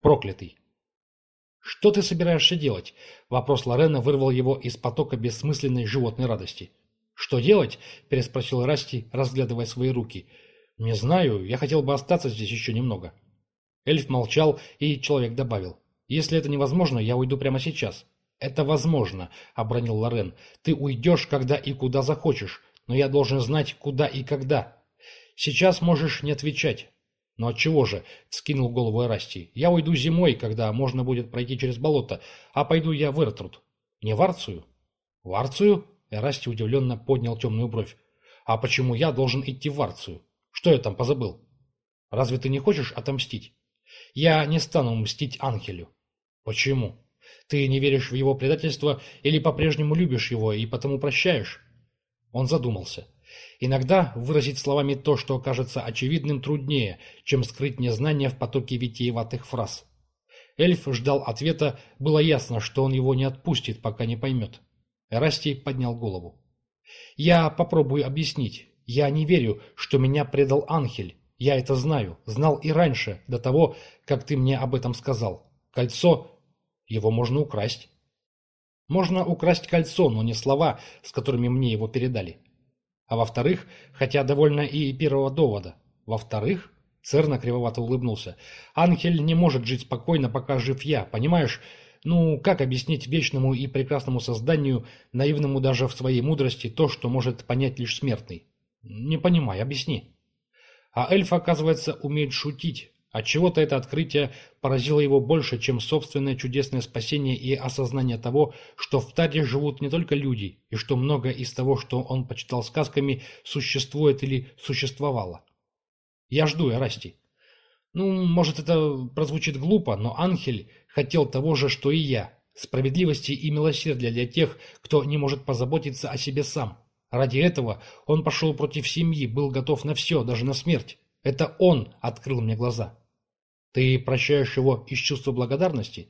Проклятый. «Что ты собираешься делать?» Вопрос Лорена вырвал его из потока бессмысленной животной радости. «Что делать?» – переспросил Расти, разглядывая свои руки. «Не знаю, я хотел бы остаться здесь еще немного». Эльф молчал, и человек добавил. «Если это невозможно, я уйду прямо сейчас». «Это возможно», — обронил Лорен. «Ты уйдешь, когда и куда захочешь, но я должен знать, куда и когда. Сейчас можешь не отвечать». «Ну отчего же?» — скинул голову Эрасти. «Я уйду зимой, когда можно будет пройти через болото, а пойду я в Эртруд». «Не в Арцию?» «В Арцию?» — Эрасти удивленно поднял темную бровь. «А почему я должен идти в Арцию? Что я там позабыл?» «Разве ты не хочешь отомстить?» «Я не стану мстить Анхелю». «Почему?» Ты не веришь в его предательство или по-прежнему любишь его и потому прощаешь?» Он задумался. Иногда выразить словами то, что кажется очевидным, труднее, чем скрыть незнание в потоке витиеватых фраз. Эльф ждал ответа, было ясно, что он его не отпустит, пока не поймет. Эрастий поднял голову. «Я попробую объяснить. Я не верю, что меня предал Анхель. Я это знаю, знал и раньше, до того, как ты мне об этом сказал. Кольцо его можно украсть. Можно украсть кольцо, но не слова, с которыми мне его передали. А во-вторых, хотя довольно и первого довода. Во-вторых, Церна кривовато улыбнулся, Анхель не может жить спокойно, пока жив я, понимаешь? Ну, как объяснить вечному и прекрасному созданию, наивному даже в своей мудрости, то, что может понять лишь смертный? Не понимай, объясни. А эльф, оказывается, умеет шутить, Отчего-то это открытие поразило его больше, чем собственное чудесное спасение и осознание того, что в Таре живут не только люди, и что многое из того, что он почитал сказками, существует или существовало. Я жду, Эрасти. Ну, может, это прозвучит глупо, но Анхель хотел того же, что и я. Справедливости и милосердия для тех, кто не может позаботиться о себе сам. Ради этого он пошел против семьи, был готов на все, даже на смерть. Это он открыл мне глаза. Ты прощаешь его из чувства благодарности?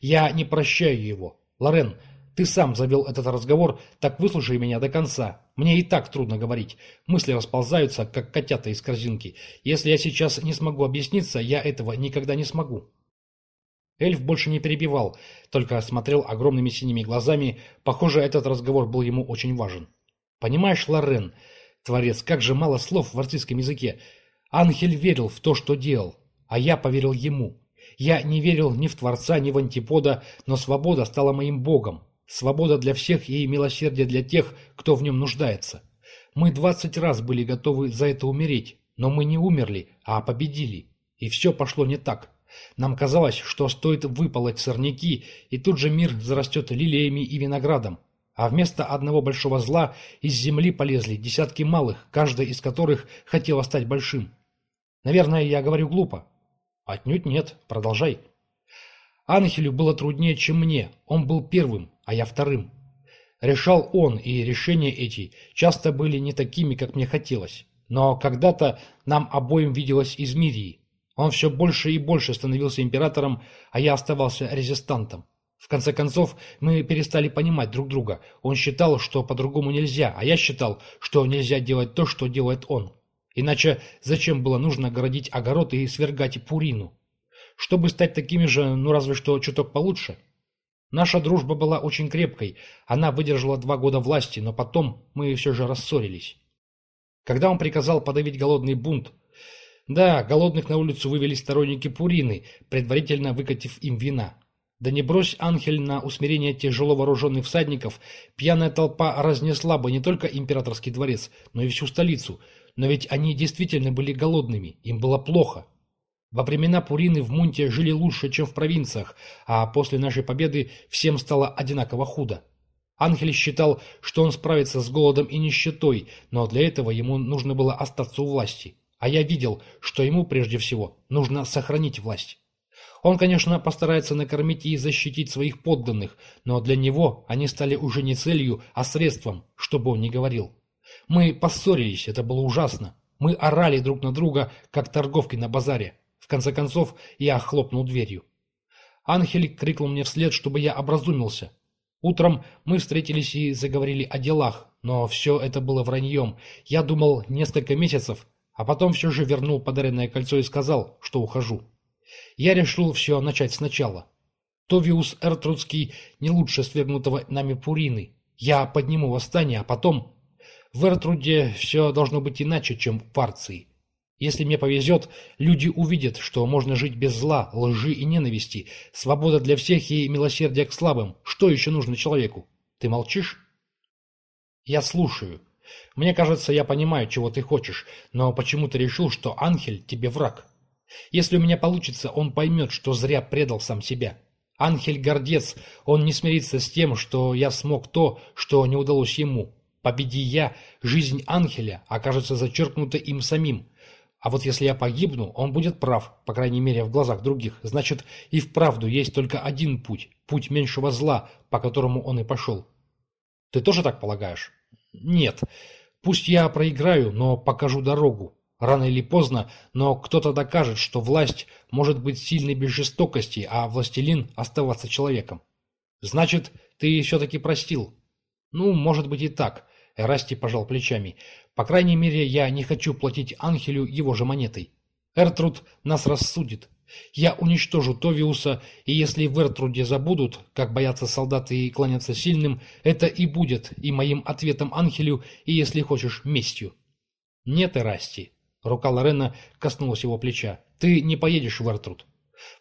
Я не прощаю его. Лорен, ты сам завел этот разговор, так выслушай меня до конца. Мне и так трудно говорить. Мысли расползаются, как котята из корзинки. Если я сейчас не смогу объясниться, я этого никогда не смогу. Эльф больше не перебивал, только смотрел огромными синими глазами. Похоже, этот разговор был ему очень важен. «Понимаешь, Лорен, творец, как же мало слов в артистском языке. Ангель верил в то, что делал а я поверил ему. Я не верил ни в Творца, ни в Антипода, но свобода стала моим Богом. Свобода для всех и милосердие для тех, кто в нем нуждается. Мы двадцать раз были готовы за это умереть, но мы не умерли, а победили. И все пошло не так. Нам казалось, что стоит выполоть сорняки, и тут же мир зарастет лилиями и виноградом. А вместо одного большого зла из земли полезли десятки малых, каждый из которых хотел стать большим. Наверное, я говорю глупо, Отнюдь нет. Продолжай. Анхелю было труднее, чем мне. Он был первым, а я вторым. Решал он, и решения эти часто были не такими, как мне хотелось. Но когда-то нам обоим виделось из Мирии. Он все больше и больше становился императором, а я оставался резистантом. В конце концов, мы перестали понимать друг друга. Он считал, что по-другому нельзя, а я считал, что нельзя делать то, что делает он. Иначе зачем было нужно городить огород и свергать Пурину? Чтобы стать такими же, ну разве что чуток получше. Наша дружба была очень крепкой, она выдержала два года власти, но потом мы все же рассорились. Когда он приказал подавить голодный бунт, да, голодных на улицу вывели сторонники Пурины, предварительно выкатив им вина. Да не брось Анхель на усмирение тяжело вооруженных всадников, пьяная толпа разнесла бы не только императорский дворец, но и всю столицу – но ведь они действительно были голодными, им было плохо. Во времена Пурины в Мунте жили лучше, чем в провинциях, а после нашей победы всем стало одинаково худо. Ангель считал, что он справится с голодом и нищетой, но для этого ему нужно было остаться у власти. А я видел, что ему прежде всего нужно сохранить власть. Он, конечно, постарается накормить и защитить своих подданных, но для него они стали уже не целью, а средством, чтобы он не говорил. Мы поссорились, это было ужасно. Мы орали друг на друга, как торговки на базаре. В конце концов, я хлопнул дверью. Анхель крикнул мне вслед, чтобы я образумился. Утром мы встретились и заговорили о делах, но все это было враньем. Я думал несколько месяцев, а потом все же вернул подаренное кольцо и сказал, что ухожу. Я решил все начать сначала. Товиус Эртрудский не лучше свергнутого нами Пурины. Я подниму восстание, а потом... В Эртруде все должно быть иначе, чем в Фарции. Если мне повезет, люди увидят, что можно жить без зла, лжи и ненависти, свобода для всех и милосердие к слабым. Что еще нужно человеку? Ты молчишь? Я слушаю. Мне кажется, я понимаю, чего ты хочешь, но почему ты решил, что Анхель тебе враг? Если у меня получится, он поймет, что зря предал сам себя. Анхель гордец, он не смирится с тем, что я смог то, что не удалось ему. Победи я, жизнь Анхеля окажется зачеркнута им самим. А вот если я погибну, он будет прав, по крайней мере, в глазах других. Значит, и вправду есть только один путь, путь меньшего зла, по которому он и пошел. Ты тоже так полагаешь? Нет. Пусть я проиграю, но покажу дорогу. Рано или поздно, но кто-то докажет, что власть может быть сильной без жестокости, а властелин оставаться человеком. Значит, ты все-таки простил. Ну, может быть и так. Эрасти пожал плечами. По крайней мере, я не хочу платить Анхелю его же монетой. Эртруд нас рассудит. Я уничтожу Товиуса, и если в Эртруде забудут, как боятся солдаты и кланяться сильным, это и будет и моим ответом Анхелю, и, если хочешь, местью. Нет, Эрасти. Рука Лорена коснулась его плеча. Ты не поедешь в Эртруд.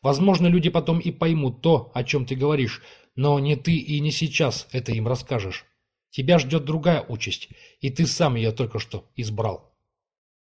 Возможно, люди потом и поймут то, о чем ты говоришь, но не ты и не сейчас это им расскажешь. Тебя ждет другая участь, и ты сам ее только что избрал.